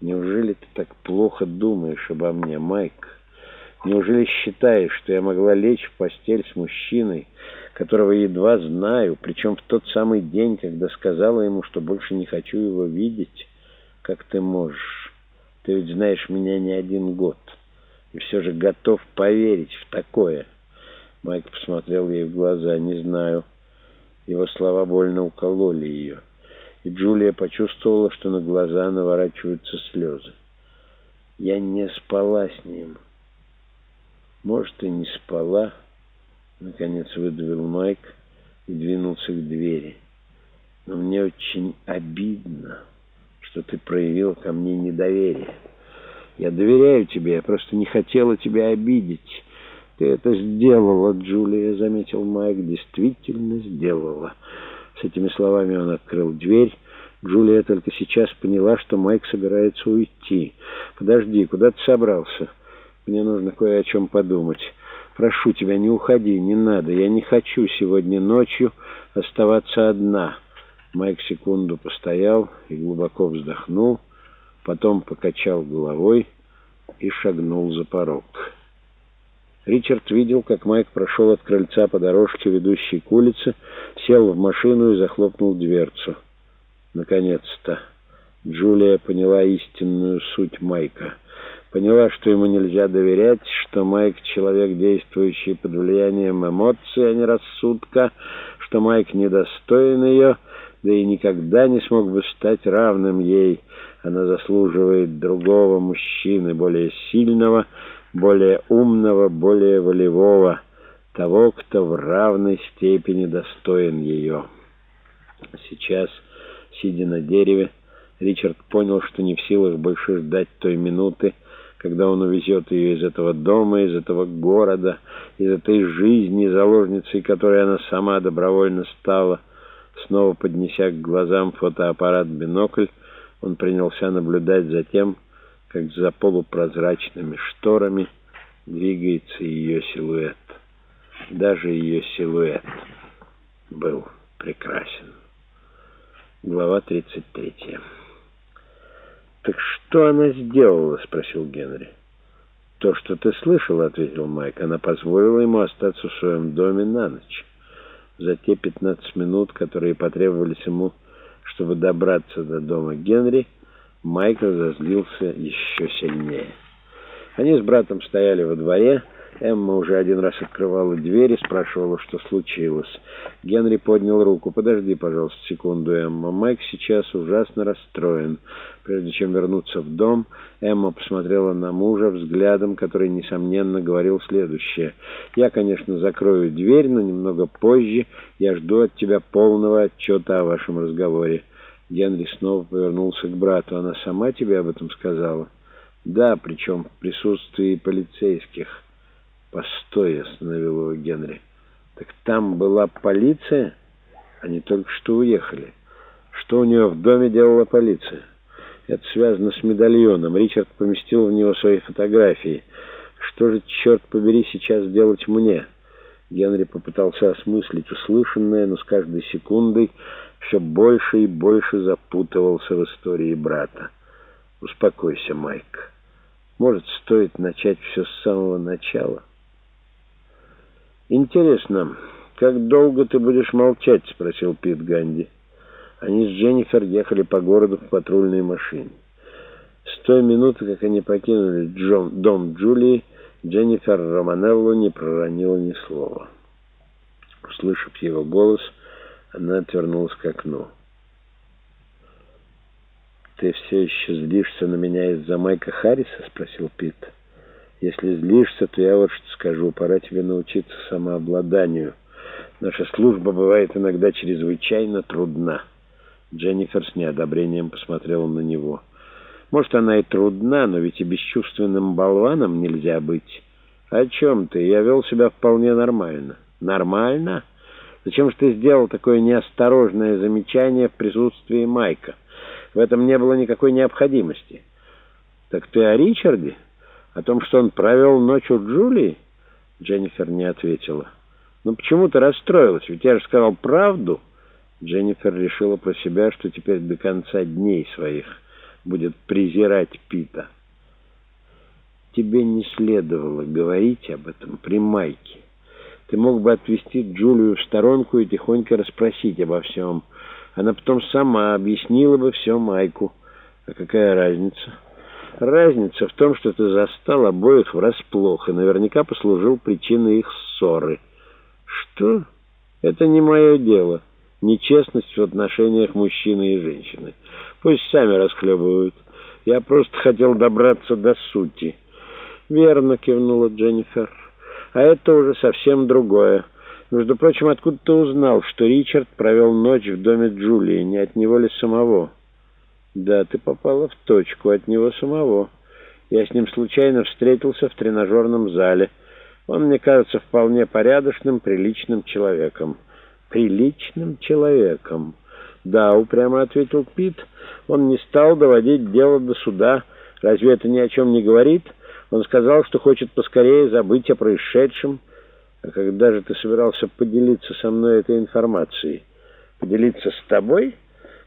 Неужели ты так плохо думаешь обо мне, Майк? Неужели считаешь, что я могла лечь в постель с мужчиной, которого едва знаю, причем в тот самый день, когда сказала ему, что больше не хочу его видеть? Как ты можешь? Ты ведь знаешь меня не один год, и все же готов поверить в такое. Майк посмотрел ей в глаза. «Не знаю». Его слова больно укололи ее и Джулия почувствовала, что на глаза наворачиваются слезы. Я не спала с ним. Может, и не спала, наконец выдавил Майк и двинулся к двери. Но мне очень обидно, что ты проявил ко мне недоверие. Я доверяю тебе, я просто не хотела тебя обидеть. Ты это сделала, Джулия, заметил Майк, действительно сделала. С этими словами он открыл дверь. Джулия только сейчас поняла, что Майк собирается уйти. «Подожди, куда ты собрался? Мне нужно кое о чем подумать. Прошу тебя, не уходи, не надо. Я не хочу сегодня ночью оставаться одна». Майк секунду постоял и глубоко вздохнул, потом покачал головой и шагнул за порог. Ричард видел, как Майк прошел от крыльца по дорожке, ведущей к улице, сел в машину и захлопнул дверцу. Наконец-то Джулия поняла истинную суть Майка. Поняла, что ему нельзя доверять, что Майк — человек, действующий под влиянием эмоций, а не рассудка, что Майк недостоин ее, да и никогда не смог бы стать равным ей. Она заслуживает другого мужчины, более сильного, более умного, более волевого, того, кто в равной степени достоин ее. Сейчас, сидя на дереве, Ричард понял, что не в силах больше ждать той минуты, когда он увезет ее из этого дома, из этого города, из этой жизни, заложницей которой она сама добровольно стала. Снова поднеся к глазам фотоаппарат-бинокль, он принялся наблюдать за тем, как за полупрозрачными шторами двигается ее силуэт. Даже ее силуэт был прекрасен. Глава 33. «Так что она сделала?» — спросил Генри. «То, что ты слышал», — ответил Майк. «Она позволила ему остаться в своем доме на ночь. За те 15 минут, которые потребовались ему, чтобы добраться до дома Генри, — Майк разозлился еще сильнее. Они с братом стояли во дворе. Эмма уже один раз открывала дверь и спрашивала, что случилось. Генри поднял руку. «Подожди, пожалуйста, секунду, Эмма. Майк сейчас ужасно расстроен». Прежде чем вернуться в дом, Эмма посмотрела на мужа взглядом, который, несомненно, говорил следующее. «Я, конечно, закрою дверь, но немного позже я жду от тебя полного отчета о вашем разговоре». Генри снова повернулся к брату. «Она сама тебе об этом сказала?» «Да, причем в присутствии полицейских». «Постой», — остановил его Генри. «Так там была полиция? Они только что уехали. Что у нее в доме делала полиция?» «Это связано с медальоном. Ричард поместил в него свои фотографии. Что же, черт побери, сейчас делать мне?» Генри попытался осмыслить услышанное, но с каждой секундой все больше и больше запутывался в истории брата. «Успокойся, Майк. Может, стоит начать все с самого начала?» «Интересно, как долго ты будешь молчать?» — спросил Пит Ганди. Они с Дженнифер ехали по городу в патрульной машине. С той минуты, как они покинули Джон, дом Джулии, Дженнифер Романелло не проронила ни слова. Услышав его голос, она отвернулась к окну. «Ты все еще злишься на меня из-за Майка Харриса?» — спросил Пит. «Если злишься, то я вот что скажу. Пора тебе научиться самообладанию. Наша служба бывает иногда чрезвычайно трудна». Дженнифер с неодобрением посмотрела на него. «Может, она и трудна, но ведь и бесчувственным болваном нельзя быть. О чем ты? Я вел себя вполне нормально». «Нормально?» Зачем же ты сделал такое неосторожное замечание в присутствии Майка? В этом не было никакой необходимости. Так ты о Ричарде? О том, что он провел ночь у Джулии? Дженнифер не ответила. Ну почему ты расстроилась? Ведь я же сказал правду. Дженнифер решила про себя, что теперь до конца дней своих будет презирать Пита. Тебе не следовало говорить об этом при Майке. Ты мог бы отвести Джулию в сторонку и тихонько расспросить обо всем. Она потом сама объяснила бы все Майку. А какая разница? Разница в том, что ты застал обоих врасплох и наверняка послужил причиной их ссоры. Что? Это не мое дело. Нечестность в отношениях мужчины и женщины. Пусть сами расхлебывают. Я просто хотел добраться до сути. Верно, кивнула Дженнифер. А это уже совсем другое. Между прочим, откуда ты узнал, что Ричард провел ночь в доме Джулии, не от него ли самого? Да, ты попала в точку, от него самого. Я с ним случайно встретился в тренажерном зале. Он мне кажется вполне порядочным, приличным человеком. Приличным человеком. Да, упрямо ответил Пит. Он не стал доводить дело до суда. Разве это ни о чем не говорит? Он сказал, что хочет поскорее забыть о происшедшем. А когда же ты собирался поделиться со мной этой информацией? Поделиться с тобой?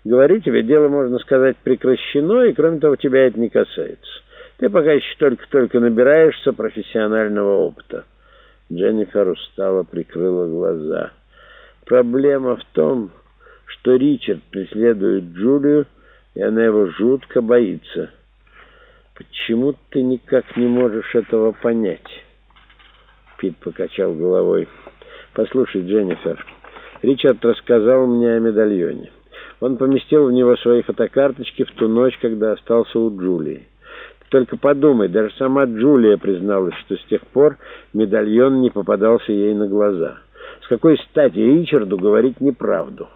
Говорю тебе, дело, можно сказать, прекращено, и, кроме того, тебя это не касается. Ты пока еще только-только набираешься профессионального опыта. Дженнифер устало прикрыла глаза. Проблема в том, что Ричард преследует Джулию, и она его жутко боится. Почему ты никак не можешь этого понять? Пит покачал головой. Послушай, Дженнифер, Ричард рассказал мне о медальоне. Он поместил в него свои фотокарточки в ту ночь, когда остался у Джулии. Только подумай, даже сама Джулия призналась, что с тех пор медальон не попадался ей на глаза. С какой стати Ричарду говорить неправду?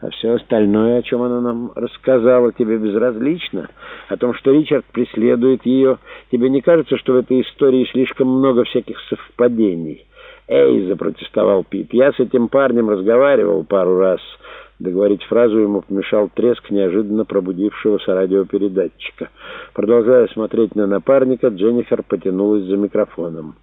А все остальное, о чем она нам рассказала, тебе безразлично? О том, что Ричард преследует ее, тебе не кажется, что в этой истории слишком много всяких совпадений? «Эй!» — запротестовал Пит. «Я с этим парнем разговаривал пару раз». Договорить фразу ему помешал треск неожиданно пробудившегося радиопередатчика. Продолжая смотреть на напарника, Дженнифер потянулась за микрофоном.